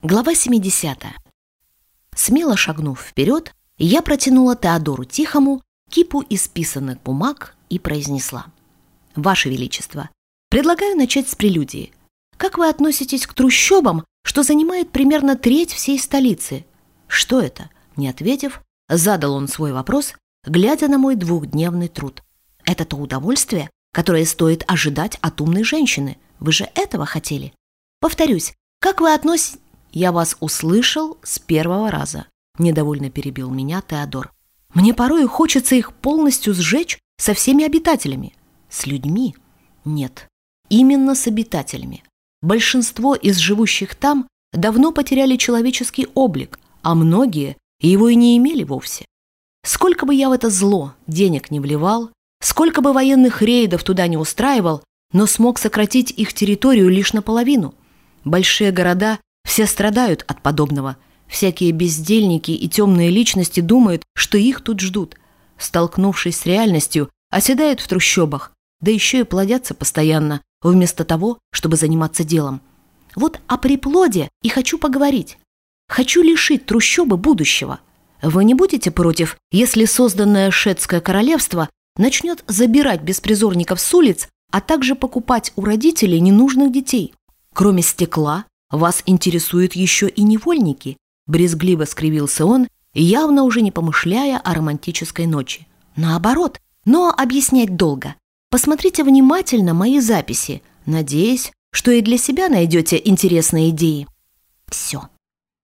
Глава 70. Смело шагнув вперед, я протянула Теодору Тихому кипу исписанных бумаг и произнесла. «Ваше Величество, предлагаю начать с прелюдии. Как вы относитесь к трущобам, что занимает примерно треть всей столицы?» «Что это?» Не ответив, задал он свой вопрос, глядя на мой двухдневный труд. «Это то удовольствие, которое стоит ожидать от умной женщины. Вы же этого хотели?» «Повторюсь, как вы относитесь...» «Я вас услышал с первого раза», – недовольно перебил меня Теодор. «Мне порой хочется их полностью сжечь со всеми обитателями. С людьми? Нет, именно с обитателями. Большинство из живущих там давно потеряли человеческий облик, а многие его и не имели вовсе. Сколько бы я в это зло денег не вливал, сколько бы военных рейдов туда не устраивал, но смог сократить их территорию лишь наполовину. Большие города все страдают от подобного. Всякие бездельники и темные личности думают, что их тут ждут. Столкнувшись с реальностью, оседают в трущобах, да еще и плодятся постоянно, вместо того, чтобы заниматься делом. Вот о приплоде и хочу поговорить. Хочу лишить трущобы будущего. Вы не будете против, если созданное шведское королевство начнет забирать беспризорников с улиц, а также покупать у родителей ненужных детей? Кроме стекла, вас интересуют еще и невольники?» Брезгливо скривился он, явно уже не помышляя о романтической ночи. «Наоборот, но объяснять долго. Посмотрите внимательно мои записи. Надеюсь, что и для себя найдете интересные идеи». Все.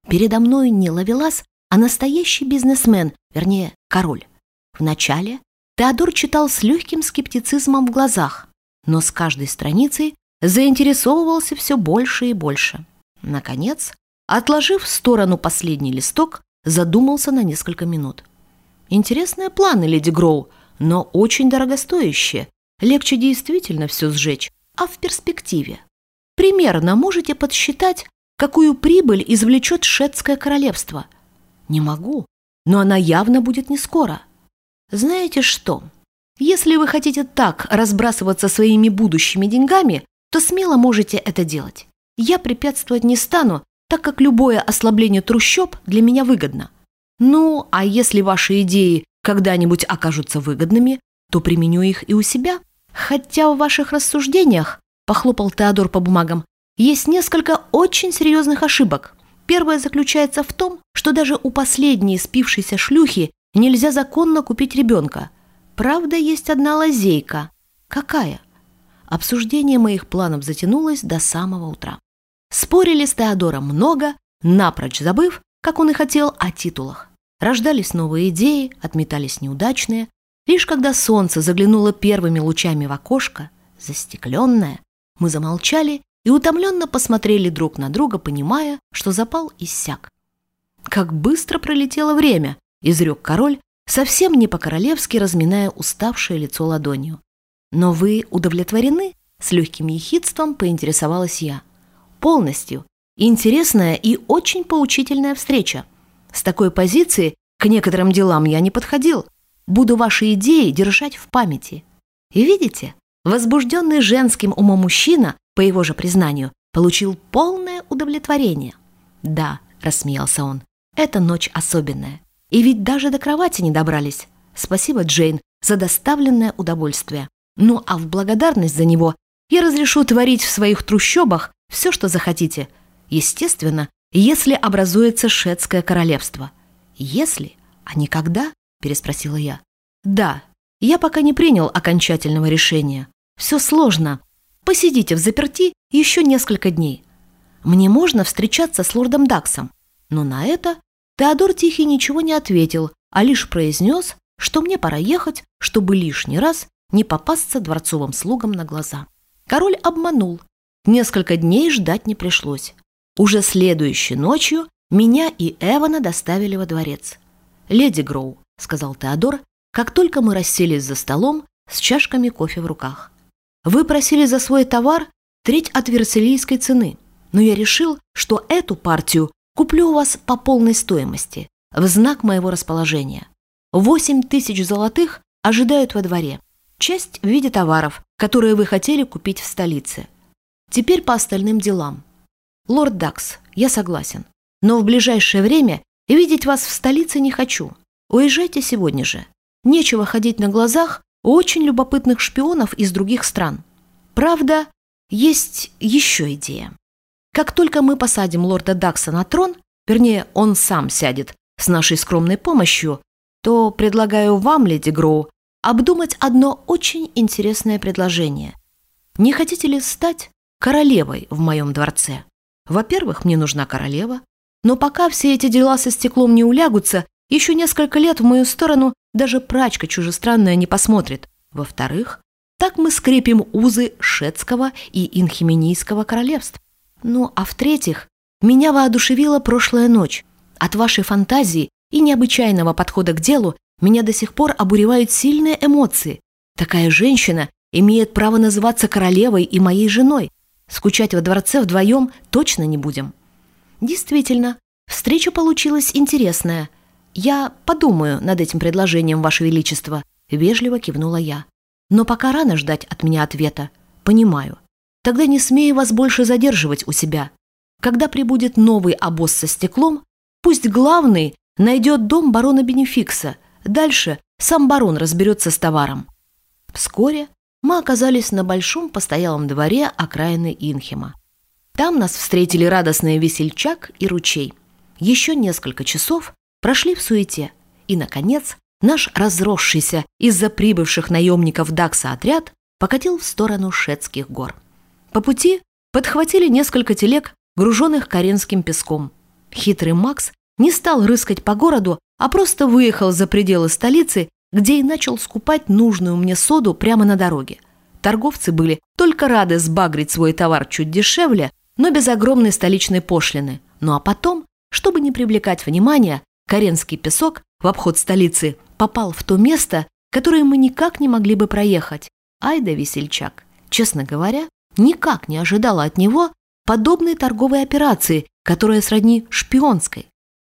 Передо мной не ловелас, а настоящий бизнесмен, вернее, король. Вначале Теодор читал с легким скептицизмом в глазах, но с каждой страницей заинтересовывался все больше и больше. Наконец, отложив в сторону последний листок, задумался на несколько минут. Интересные планы, леди Гроу, но очень дорогостоящие. Легче действительно все сжечь, а в перспективе. Примерно можете подсчитать, какую прибыль извлечет шведское королевство. Не могу, но она явно будет не скоро. Знаете что? Если вы хотите так разбрасываться своими будущими деньгами, то смело можете это делать. Я препятствовать не стану, так как любое ослабление трущоб для меня выгодно. Ну, а если ваши идеи когда-нибудь окажутся выгодными, то применю их и у себя. Хотя в ваших рассуждениях, похлопал Теодор по бумагам, есть несколько очень серьезных ошибок. Первая заключается в том, что даже у последней спившейся шлюхи нельзя законно купить ребенка. Правда, есть одна лазейка. Какая? Обсуждение моих планов затянулось до самого утра. Спорили с Теодором много, напрочь забыв, как он и хотел, о титулах. Рождались новые идеи, отметались неудачные. Лишь когда солнце заглянуло первыми лучами в окошко, застекленное, мы замолчали и утомленно посмотрели друг на друга, понимая, что запал иссяк. «Как быстро пролетело время!» – изрек король, совсем не по-королевски разминая уставшее лицо ладонью. «Но вы удовлетворены?» – с легким ехидством поинтересовалась я – полностью. Интересная и очень поучительная встреча. С такой позиции к некоторым делам я не подходил. Буду ваши идеи держать в памяти. И видите, возбужденный женским умом мужчина, по его же признанию, получил полное удовлетворение. «Да», – рассмеялся он, – «эта ночь особенная. И ведь даже до кровати не добрались. Спасибо, Джейн, за доставленное удовольствие. Ну а в благодарность за него я разрешу творить в своих трущобах все, что захотите. Естественно, если образуется шведское королевство. Если, а не когда? Переспросила я. Да, я пока не принял окончательного решения. Все сложно. Посидите в заперти еще несколько дней. Мне можно встречаться с лордом Даксом. Но на это Теодор Тихий ничего не ответил, а лишь произнес, что мне пора ехать, чтобы лишний раз не попасться дворцовым слугам на глаза. Король обманул, Несколько дней ждать не пришлось. Уже следующей ночью меня и Эвана доставили во дворец. «Леди Гроу», — сказал Теодор, как только мы расселись за столом с чашками кофе в руках. «Вы просили за свой товар треть от версалийской цены, но я решил, что эту партию куплю у вас по полной стоимости, в знак моего расположения. Восемь тысяч золотых ожидают во дворе. Часть в виде товаров, которые вы хотели купить в столице. Теперь по остальным делам. Лорд Дакс, я согласен. Но в ближайшее время видеть вас в столице не хочу. Уезжайте сегодня же. Нечего ходить на глазах у очень любопытных шпионов из других стран. Правда, есть еще идея. Как только мы посадим лорда Дакса на трон, вернее, он сам сядет с нашей скромной помощью, то предлагаю вам, леди Гроу, обдумать одно очень интересное предложение. Не хотите ли стать королевой в моем дворце? Во-первых, мне нужна королева, но пока все эти дела со стеклом не улягутся, еще несколько лет в мою сторону даже прачка чужестранная не посмотрит. Во-вторых, так мы скрепим узы Шетского и Инхименийского королевств. Ну, а в-третьих, меня воодушевила прошлая ночь. От вашей фантазии и необычайного подхода к делу меня до сих пор обуревают сильные эмоции. Такая женщина имеет право называться королевой и моей женой. Скучать во дворце вдвоем точно не будем. Действительно, встреча получилась интересная. Я подумаю над этим предложением, Ваше Величество, вежливо кивнула я. Но пока рано ждать от меня ответа. Понимаю. Тогда не смею вас больше задерживать у себя. Когда прибудет новый обоз со стеклом, пусть главный найдет дом барона Бенефикса. Дальше сам барон разберется с товаром. Вскоре мы оказались на большом постоялом дворе окраины Инхема. Там нас встретили радостный весельчак и ручей. Еще несколько часов прошли в суете, и, наконец, наш разросшийся из-за прибывших наемников Дакса отряд покатил в сторону Шетских гор. По пути подхватили несколько телег, груженных каренским песком. Хитрый Макс не стал рыскать по городу, а просто выехал за пределы столицы, где и начал скупать нужную мне соду прямо на дороге. Торговцы были только рады сбагрить свой товар чуть дешевле, но без огромной столичной пошлины. Ну а потом, чтобы не привлекать внимания, Каренский песок в обход столицы попал в то место, которое мы никак не могли бы проехать. Айда весельчак, честно говоря, никак не ожидала от него подобной торговой операции, которая сродни шпионской.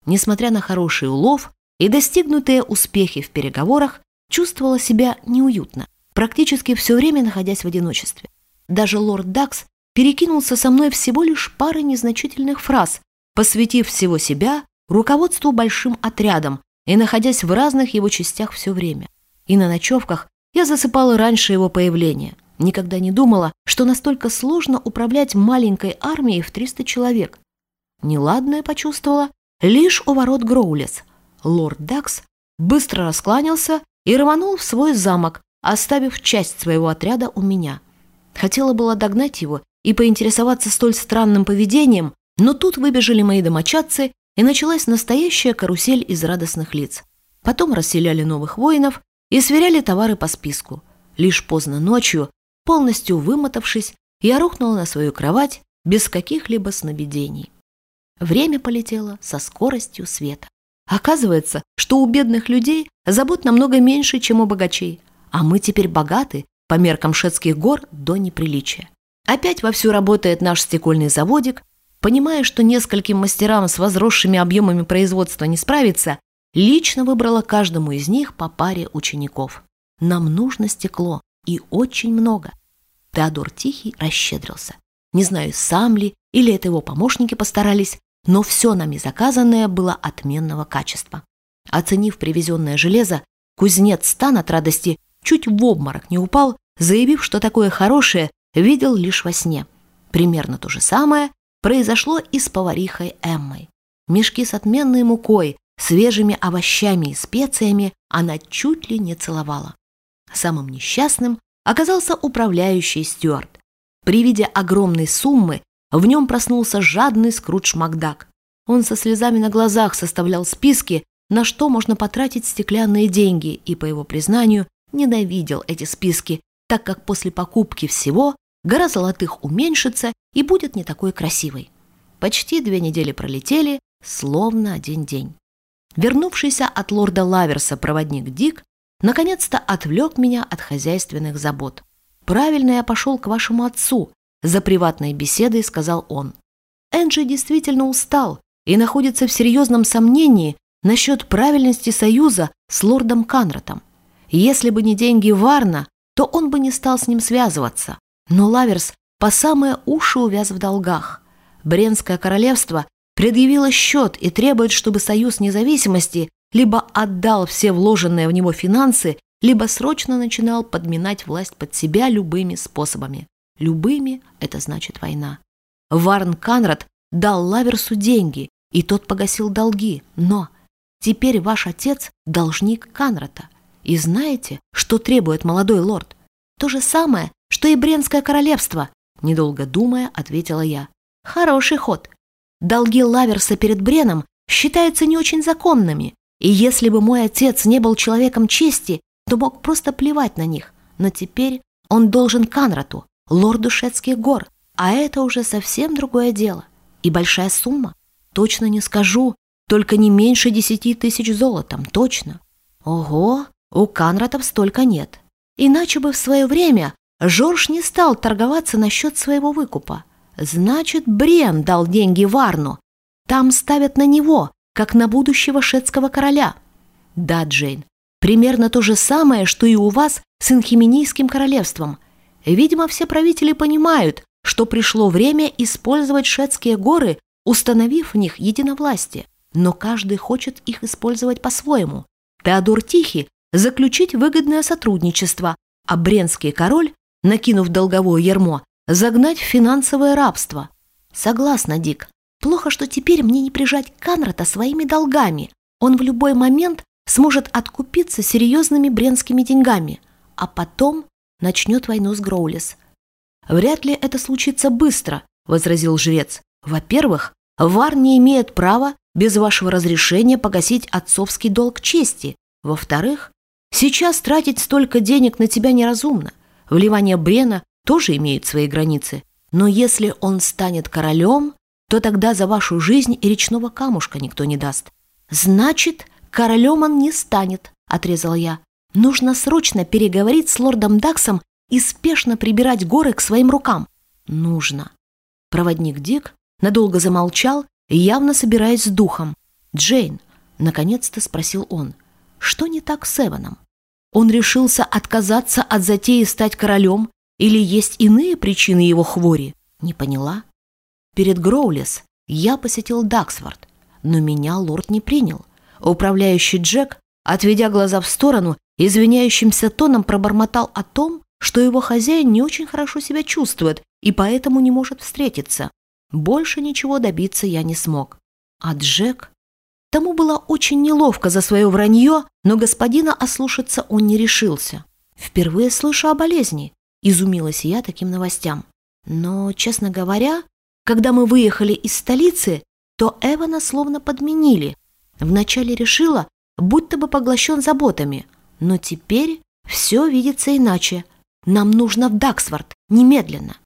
Несмотря на хороший улов и достигнутые успехи в переговорах, чувствовала себя неуютно, практически все время находясь в одиночестве. Даже лорд Дакс перекинулся со мной всего лишь парой незначительных фраз, посвятив всего себя руководству большим отрядом и находясь в разных его частях все время. И на ночевках я засыпала раньше его появления. Никогда не думала, что настолько сложно управлять маленькой армией в 300 человек. Неладное почувствовала лишь у ворот Гроулес. Лорд Дакс быстро раскланялся и рванул в свой замок, оставив часть своего отряда у меня. Хотела была догнать его и поинтересоваться столь странным поведением, но тут выбежали мои домочадцы, и началась настоящая карусель из радостных лиц. Потом расселяли новых воинов и сверяли товары по списку. Лишь поздно ночью, полностью вымотавшись, я рухнула на свою кровать без каких-либо сновидений. Время полетело со скоростью света. Оказывается, что у бедных людей забот намного меньше, чем у богачей, а мы теперь богаты по меркам шетских гор до неприличия. Опять вовсю работает наш стекольный заводик. Понимая, что нескольким мастерам с возросшими объемами производства не справиться, лично выбрала каждому из них по паре учеников. Нам нужно стекло, и очень много. Теодор Тихий расщедрился. Не знаю, сам ли или это его помощники постарались, но все нами заказанное было отменного качества. Оценив привезенное железо, кузнец Стан от радости чуть в обморок не упал, заявив, что такое хорошее видел лишь во сне. Примерно то же самое произошло и с поварихой Эммой. Мешки с отменной мукой, свежими овощами и специями она чуть ли не целовала. Самым несчастным оказался управляющий Стюарт. При виде огромной суммы в нем проснулся жадный Скрудж Макдак. Он со слезами на глазах составлял списки, на что можно потратить стеклянные деньги, и, по его признанию, ненавидел эти списки, так как после покупки всего гора золотых уменьшится и будет не такой красивой. Почти две недели пролетели, словно один день. Вернувшийся от лорда Лаверса проводник Дик наконец-то отвлек меня от хозяйственных забот. «Правильно я пошел к вашему отцу», – за приватной беседой сказал он. Энджи действительно устал и находится в серьезном сомнении насчет правильности союза с лордом Канратом. Если бы не деньги Варна, то он бы не стал с ним связываться. Но Лаверс по самые уши увяз в долгах. Бренское королевство предъявило счет и требует, чтобы Союз независимости либо отдал все вложенные в него финансы, либо срочно начинал подминать власть под себя любыми способами. Любыми – это значит война. Варн Канрад дал Лаверсу деньги, и тот погасил долги, но теперь ваш отец – должник Канрата. И знаете, что требует молодой лорд? То же самое, что и Бренское королевство, недолго думая, ответила я. Хороший ход. Долги Лаверса перед Бреном считаются не очень законными, и если бы мой отец не был человеком чести, то мог просто плевать на них. Но теперь он должен Канрату, лорду Шетских гор, а это уже совсем другое дело. И большая сумма. Точно не скажу, только не меньше десяти тысяч золотом, точно. Ого, у Канратов столько нет. Иначе бы в свое время Жорж не стал торговаться насчет своего выкупа. Значит, Брен дал деньги Варну. Там ставят на него, как на будущего шведского короля. Да, Джейн, примерно то же самое, что и у вас с Инхименийским королевством. Видимо, все правители понимают, что пришло время использовать шведские горы, установив в них единовластие. Но каждый хочет их использовать по-своему. Теодор Тихий заключить выгодное сотрудничество, а Бренский король, накинув долговое ермо, загнать в финансовое рабство. Согласна, Дик, Плохо, что теперь мне не прижать Канрата своими долгами. Он в любой момент сможет откупиться серьезными бренскими деньгами, а потом начнет войну с Гроулис. «Вряд ли это случится быстро», — возразил жрец. «Во-первых, Вар не имеет права без вашего разрешения погасить отцовский долг чести. Во-вторых, сейчас тратить столько денег на тебя неразумно. Вливание Брена тоже имеет свои границы. Но если он станет королем, то тогда за вашу жизнь и речного камушка никто не даст. Значит, королем он не станет, отрезал я. Нужно срочно переговорить с лордом Даксом и спешно прибирать горы к своим рукам. Нужно. Проводник Дик надолго замолчал, явно собираясь с духом. «Джейн», — наконец-то спросил он, — «что не так с Эваном? Он решился отказаться от затеи стать королем или есть иные причины его хвори?» Не поняла. Перед Гроулес я посетил Даксфорд, но меня лорд не принял. Управляющий Джек, отведя глаза в сторону, извиняющимся тоном пробормотал о том, что его хозяин не очень хорошо себя чувствует и поэтому не может встретиться. Больше ничего добиться я не смог. А Джек... Тому было очень неловко за свое вранье, но господина ослушаться он не решился. Впервые слышу о болезни, изумилась я таким новостям. Но, честно говоря, когда мы выехали из столицы, то Эвана словно подменили. Вначале решила, будто бы поглощен заботами, но теперь все видится иначе. Нам нужно в Даксворт, немедленно.